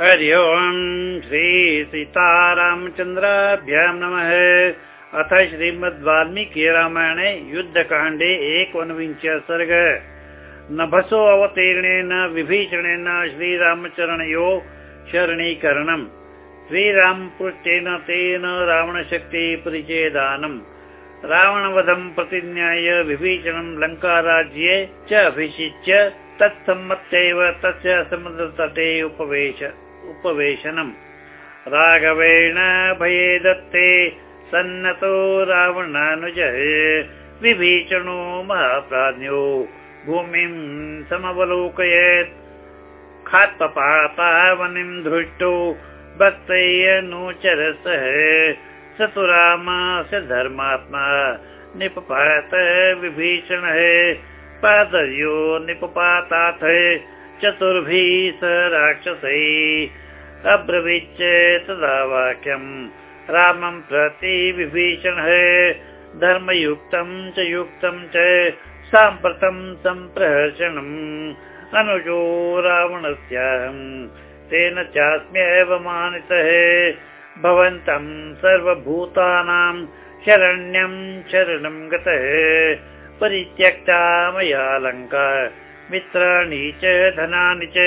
हरि ओम् श्री सीतारामचन्द्राभ्यां नमः। अथ श्रीमद् वाल्मीकि रामायणे युद्धकाण्डे एकोनविंश सर्ग नभसो अवतीर्णेन विभीषणेन श्रीरामचरणयो शरणीकरणम्। श्रीरामपृष्टेन तेन रावणशक्ति परिचयदानम् रावणवधम् प्रतिज्ञाय विभीषणं लङ्काराज्ये च अभिषिच्य तत्सम्मत्यैव तस्य समुद्रतटे उपवेश उपवेशनम्। राघवेण भये दत्ते सन्नतो रावणानुज विभीषणो महाप्राज्ञो भूमिं समवलोकयेत्। खात्पपातावनिं धृष्टो भक्तैयनुचरसः स तु रामस्य धर्मात्मा निपपात विभीषणः। पादर्यो निपपाताथ चतुर्भिः स राक्षसै अब्रवीच्च तदा वाक्यम् रामं प्रति विभीषणः धर्मयुक्तं च युक्तं च साम्प्रतं सम्प्रहर्षणम्। अनुजो रावणस्याहम् तेन चास्म्येव मानितः। भवन्तं सर्वभूतानां शरण्यं शरणं गतः। परित्यक्ता मया लङ्का मित्राणि च धनानि च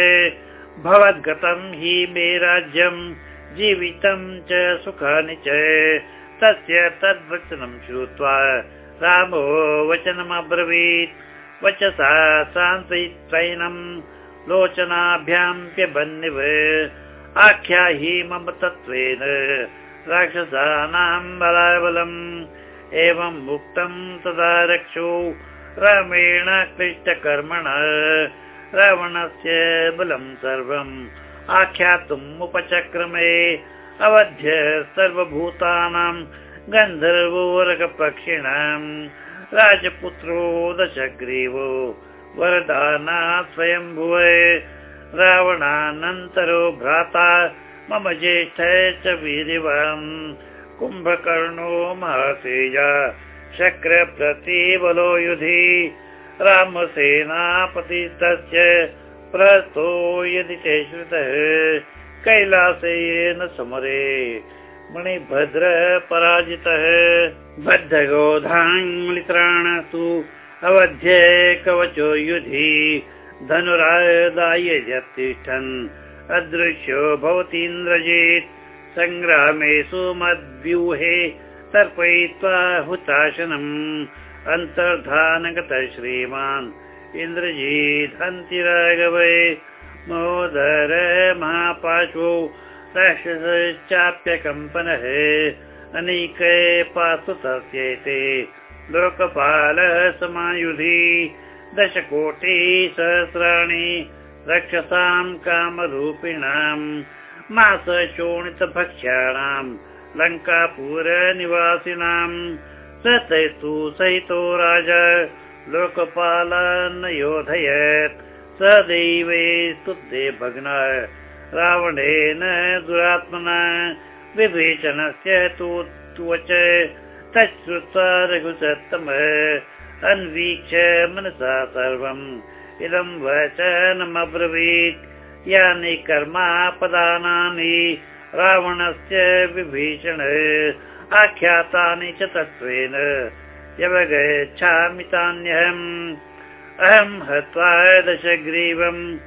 भवद्गतं हि मे राज्यं जीवितं च सुखानि च। तस्य तद्वचनं श्रुत्वा रामो वचनमब्रवीत्। वचसा सान्त्वयित्वैनं लोचनाभ्यां प्यबन्निव आख्याहि मम तत्त्वेन राक्षसानां बलाबलम्। एवम् उक्तं तदा रक्षो रामेण क्लिष्टकर्मण। रावणस्य बलं सर्वम् आख्यातुम् उपचक्रमे। अवध्य सर्वभूतानां गन्धर्वोरगपक्षिणाम्। राजपुत्रो दशग्रीवो वरदाना स्वयम्भुव। रावणानन्तरो भ्राता मम ज्येष्ठ च वीरिवान् कुम्भकर्णो महसेया शक्र प्रतिबलो युधि रामसेनापति तस्य प्रस्तो यदि च श्रुतः कैलासेन समरे मणिभद्र पराजितः बद्धगोधाङ्लित्राणसु अवध्ये कवचो युधि धनुरादाय यत्तिष्ठन् अदृश्यो भवतीन्द्रजित् सङ्ग्रामेषु मद्व्यूहे तर्पयित्वा हुताशनम् अन्तर्धानगत श्रीमान् इन्द्रजीत् राघवे मोदर महापाशो राक्षसश्चाप्यकम्पनः अनेके पासु तस्येते लोकपालः समायुधि दशकोटिसहस्राणि रक्षसां कामरूपिणाम् मास लङ्कापुरनिवासिनाम्। सतैस्तु सहितो राजा लोकपालान् योधयत्। स दैवे स्तुते भग्न रावणेन दुरात्मना। विभीषणस्य तु त्वच तच्छ्रुत्वा रघुसत्तम अन्वीक्ष्य मनसा सर्वम्। इदं वचनमब्रवीत्। यानि कर्मापदानानि रावणस्य विभीषण आख्यातानि च तत्त्वेन यवगच्छामि तान्यहम्। अहं हत्वा दशग्रीवम्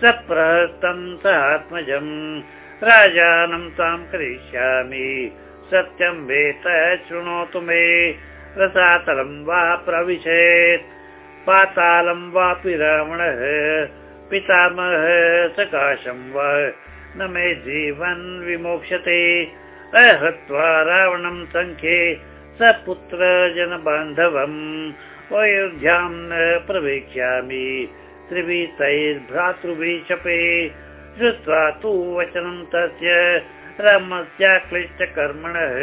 सप्रहस्तं स आत्मजम् राजानं तां करिष्यामि। सत्यं वेत शृणोतु मे रसातलं वा प्रविशेत्। पातालं वापि रावणः पितामह सकाशं वा न मे जीवन् विमोक्ष्यते अहत्वा रावणं सङ्ख्ये स पुत्र जनबान्धवम् अयोध्यां न प्रवेक्ष्यामि। त्रिभितैर्भ्रातृभिः शपे श्रुत्वा तु वचनं तस्य रामस्याक्लिष्टकर्मणः।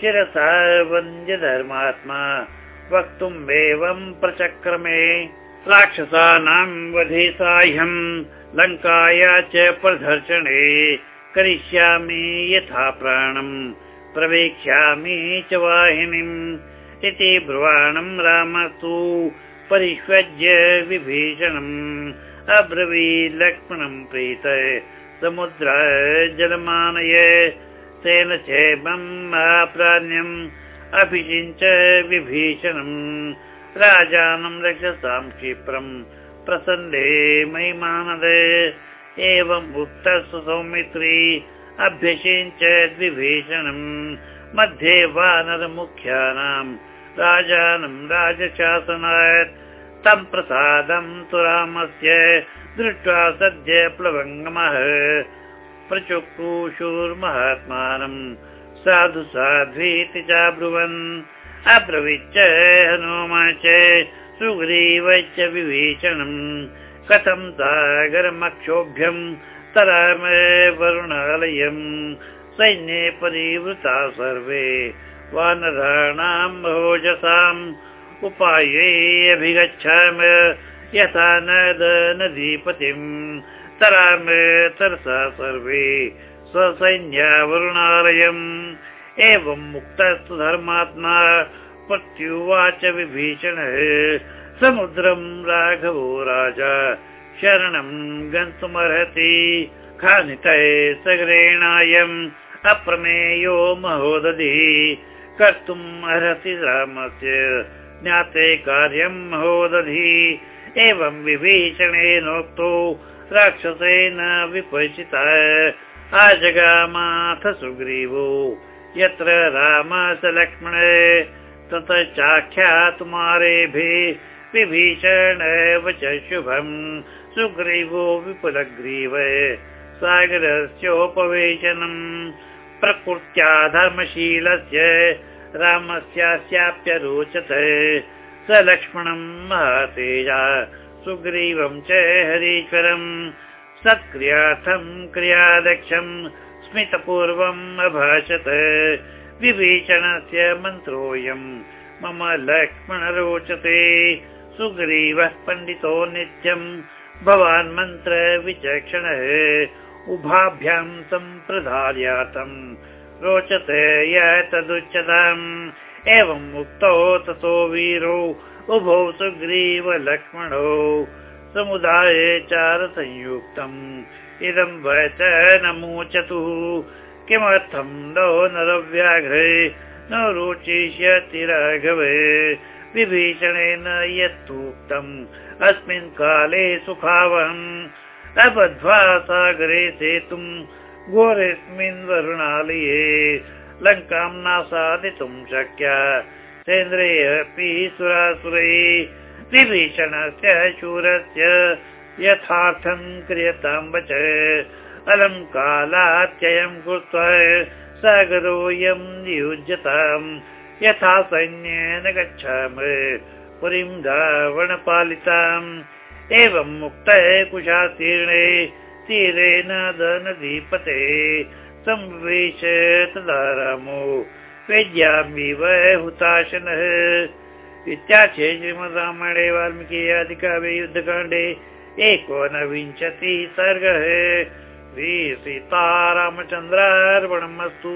शिरसा वन्द्यधर्मात्मा। वक्तुम् एवं प्रचक्रमे राक्षसानां वधे साह्यम्। लङ्काया च प्रदर्शने करिष्यामि यथा प्राणम् प्रवेक्ष्यामि च वाहिनीम्। इति ब्रुवाणं रामस्तु। परिष्वज्य विभीषणम्। अब्रवी लक्ष्मणं प्रीत। समुद्र जलमानय तेन चैवम् महाप्राण्यम्। अभिषिञ्च विभीषणम् राजानं रक्षसां क्षिप्रम् प्रसन्ने महिमानद एवम् उक्तस्तु सौमित्री अभ्यषिञ्च विभीषणम् मध्ये वानरमुख्यानां राजानं राजशासनात्। तं प्रसादं तु रामस्य दृष्ट्वा सद्य प्लवङ्गमः। प्रचुक्रुशूर्महात्मानं साधु साध्वीति चाब्रुवन् अब्रवीच्च हनुमा च सुग्रीवश्च विभीषणम् कथं सागरमक्षोभ्यम् तराम वरुणालयम्। सैन्ये परिवृता सर्वे वानराणां भोजसाम्। उपाये अभिगच्छाम यथा नदीपतिम्। तराम तरसा सर्वे स्वसैन्या वरुणालयम् एवं मुक्तस्तु धर्मात्मा प्रत्युवाच विभीषणः। समुद्रं राघवो राजा शरणं गन्तुमर्हति। खानितये सगरेणायम् अप्रमेयो महोदधि कर्तुम् अर्हति रामस्य ज्ञाते कार्यं महोदधि। एवं विभीषणेनोक्तो राक्षसेन विपचिता आजगामाथ सुग्रीवो यत्र राम स लक्ष्मण ततः चाख्यातुमारेभिः विभीषण च शुभम् सुग्रीवो विपुलग्रीव सागरस्योपवेशनम् प्रकृत्या धर्मशीलस्य रामस्यास्याप्यरोचत स लक्ष्मणम् महतेजा सुग्रीवं च हरीश्वरम् सत्क्रियार्थम् क्रियादक्षम् स्मितपूर्वम् अभाषत। विभीषणस्य मन्त्रोऽयम् मम लक्ष्मण रोचते सुग्रीवः पण्डितो नित्यम् भवान् मन्त्र विचक्षणः। उभाभ्यां सम्प्रधार्यातम् रोचते य तदुच्यताम् एवम् उक्तौ ततो वीरो उभौ सुग्रीव लक्ष्मणौ समुदाय चारसंयुक्तम् इदं वचनमोचतुः किमर्थं नो नरव्याघ्रे न रोचिष्यति राघवे। विभीषणेन यत्तुक्तम् अस्मिन् काले सुखावहम्। अबध्वा सागरे सेतुम् घोरेऽस्मिन् वरुणालये लङ्कां नासादितुं शक्या। सेन्द्रे अपि सुरासुरै विभीषणस्य शूरस्य यथार्थं क्रियतां वच। अलम् कालात्ययं कृत्वा सागरोऽयं नियुज्यताम्। यथा सैन्येन गच्छाम। पुरीं धावणपालिताम् एवं मुक्तः कुशातीर्णे तीरेण दनदीपते संवेश तदा रामो वेद्यामिव हुताशनः। इत्याख्ये श्रीमद् रामायणे वाल्मीकि अधिकाव्ये युद्धकाण्डे एकोनविंशति सर्गः। श्री सीतारामचन्द्रार्पणम् अस्तु